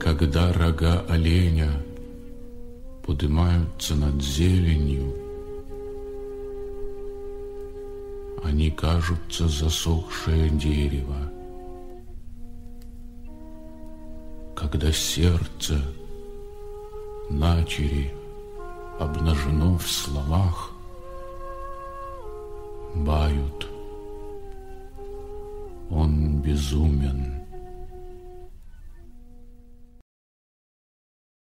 Когда рога оленя поднимаются над зеленью, Они кажутся засохшее дерево. Когда сердце начери обнажено в словах, Бают, он безумен.